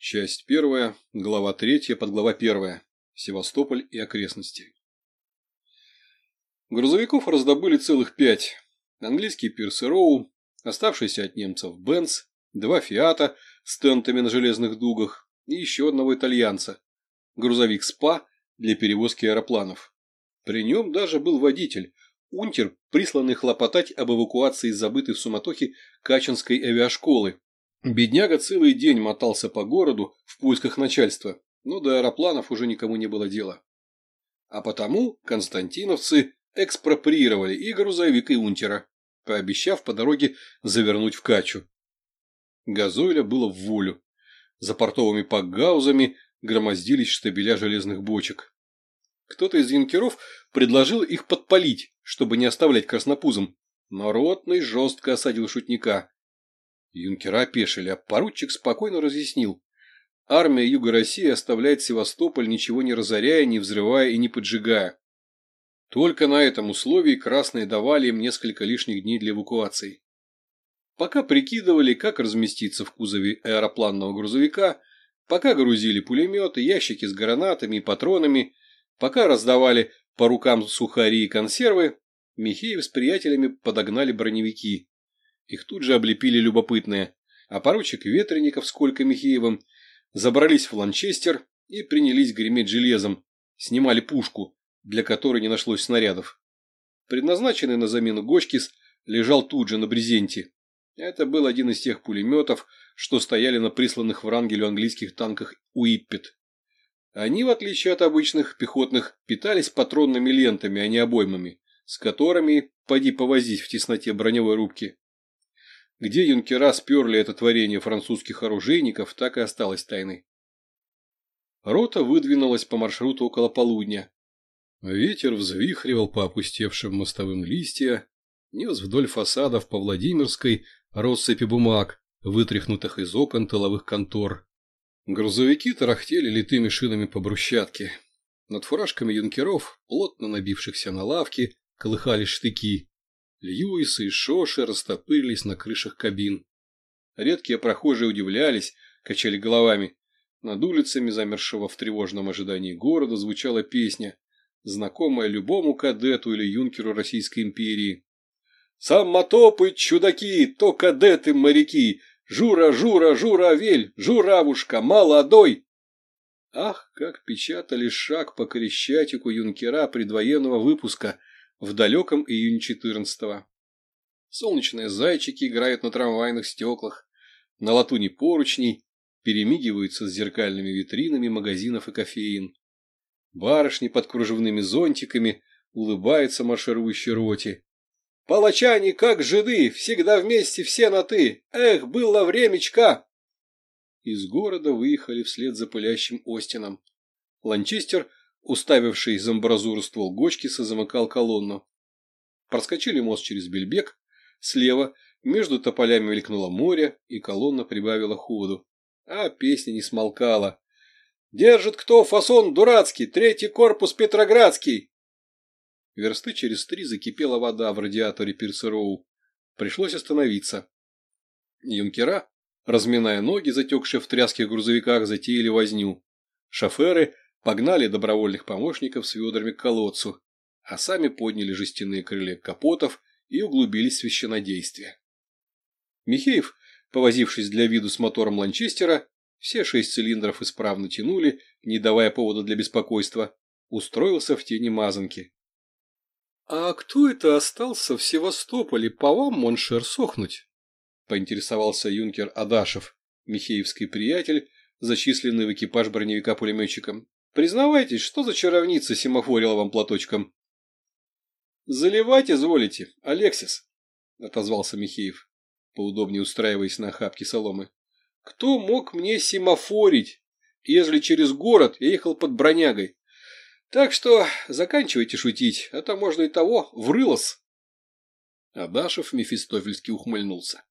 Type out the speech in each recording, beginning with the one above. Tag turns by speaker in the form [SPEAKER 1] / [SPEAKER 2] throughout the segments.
[SPEAKER 1] Часть первая, глава третья, подглава первая. Севастополь и окрестности. Грузовиков раздобыли целых пять. Английский Пирс оставшийся от немцев Бенц, два Фиата с тентами на железных дугах и еще одного итальянца. Грузовик СПА для перевозки аэропланов. При нем даже был водитель, унтер, присланный хлопотать об эвакуации забытой в суматохе Качинской авиашколы. Бедняга целый день мотался по городу в поисках начальства, но до аэропланов уже никому не было дела. А потому константиновцы экспроприировали и грузовик, и унтера, пообещав по дороге завернуть в Качу. Газоиля было в волю. За портовыми пакгаузами громоздились штабеля железных бочек. Кто-то из юнкеров предложил их подпалить, чтобы не оставлять краснопузом, но Ротный жестко осадил шутника. Юнкера опешили, а поручик спокойно разъяснил. Армия Юга России оставляет Севастополь, ничего не разоряя, не взрывая и не поджигая. Только на этом условии красные давали им несколько лишних дней для эвакуации. Пока прикидывали, как разместиться в кузове аэропланного грузовика, пока грузили пулеметы, ящики с гранатами и патронами, пока раздавали по рукам сухари и консервы, Михеев с приятелями подогнали броневики. Их тут же облепили любопытные, а поручик Ветреников с Колькой Михеевым забрались в Ланчестер и принялись греметь железом, снимали пушку, для которой не нашлось снарядов. Предназначенный на замену Гочкис лежал тут же на брезенте. Это был один из тех пулеметов, что стояли на присланных в Рангелю английских танках Уиппет. Они, в отличие от обычных пехотных, питались патронными лентами, а не обоймами, с которыми поди повозить в тесноте броневой рубки. Где юнкера сперли это творение французских оружейников, так и осталось тайной. Рота выдвинулась по маршруту около полудня. Ветер взвихривал по опустевшим мостовым листья, нес вдоль фасадов по Владимирской россыпи бумаг, вытряхнутых из окон тыловых контор. Грузовики тарахтели литыми шинами по брусчатке. Над фуражками юнкеров, плотно набившихся на лавки, колыхались штыки. Льюисы и Шоши растопырились на крышах кабин. Редкие прохожие удивлялись, качали головами. Над улицами замершего в тревожном ожидании города звучала песня, знакомая любому кадету или юнкеру Российской империи. Самотопы, чудаки, то кадеты, моряки, Жура, Жура, Жура, Вель, Журавушка, молодой. Ах, как печатали шаг по Крещатику юнкера предвоенного выпуска в далеком июне 14-го. Солнечные зайчики играют на трамвайных стеклах, на латуни поручней, перемигиваются с зеркальными витринами магазинов и кофеин. Барышни под кружевными зонтиками улыбаются марширующей роте. Палачане, как жиды, всегда вместе, все на «ты». Эх, было времечко!» Из города выехали вслед за пылящим Остином. Ланчестер, уставивший из амбразуры ствол Гочкиса, замыкал колонну. Проскочили мост через Бельбек. Слева, между тополями мелькнуло море, и колонна прибавила ходу. А песня не смолкала. «Держит кто фасон дурацкий, третий корпус Петроградский!» Версты через три закипела вода в радиаторе Пирсероу. Пришлось остановиться. Юнкера, разминая ноги, затекшие в тряских грузовиках, затеяли возню. Шоферы погнали добровольных помощников с ведрами к колодцу, а сами подняли жестяные крылья капотов и углубились в священодействие. Михеев, повозившись для виду с мотором Ланчестера, все шесть цилиндров исправно тянули, не давая повода для беспокойства, устроился в тени мазанки. «А кто это остался в Севастополе по вам, mon cher, сохнуть?» – поинтересовался юнкер Адашев, михеевский приятель, зачисленный в экипаж броневика пулеметчиком. «Признавайтесь, что за чаровница семафорила вам платочком?» «Заливать изволите, Алексис», – отозвался Михеев, поудобнее устраиваясь на охапке соломы. «Кто мог мне семафорить, если через город я ехал под бронягой? Так что заканчивайте шутить, а то можно и того врылось. Адашев мефистофельски ухмыльнулся.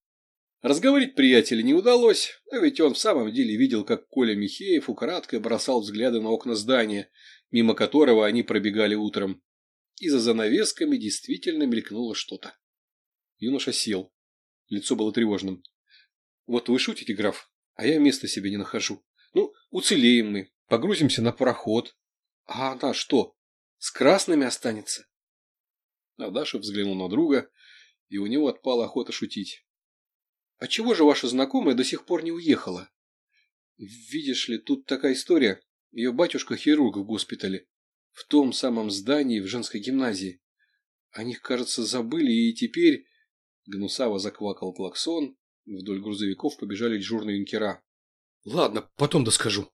[SPEAKER 1] Разговорить приятеля не удалось, а ведь он в самом деле видел, как Коля Михеев украдкой бросал взгляды на окна здания, мимо которого они пробегали утром. И за занавесками действительно мелькнуло что-то. Юноша сел. Лицо было тревожным. «Вот вы шутите, граф, а я места себе не нахожу. Уцелеем мы, погрузимся на пароход. А она что, с красными останется? Адашев взглянул на друга, и у него отпала охота шутить. — А чего же ваша знакомая до сих пор не уехала? Видишь ли, тут такая история. Ее батюшка хирург в госпитале. В том самом здании в женской гимназии. О них, кажется, забыли, и теперь... Гнусаво заквакал клаксон. Вдоль грузовиков побежали дежурные юнкера. — Ладно, потом доскажу.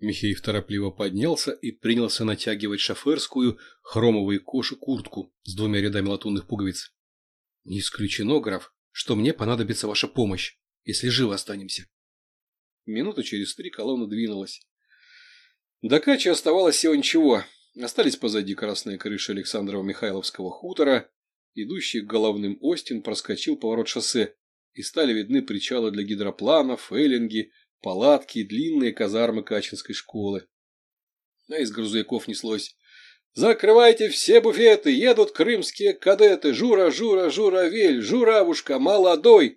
[SPEAKER 1] Михеев торопливо поднялся и принялся натягивать шоферскую хромовую кожу куртку с двумя рядами латунных пуговиц. — Не исключено, граф, что мне понадобится ваша помощь, если живы останемся. Минута через три колонна двинулась. До Качи оставалось всего ничего. Остались позади красные крыши Александрово-Михайловского хутора. Идущий к головным Остин проскочил поворот шоссе, и стали видны причалы для гидропланов, эллинги, палатки, длинные казармы Качинской школы. А из грузовиков неслось «Закрывайте все буфеты! Едут крымские кадеты! Жура, Жура, Журавель! Журавушка! Молодой!»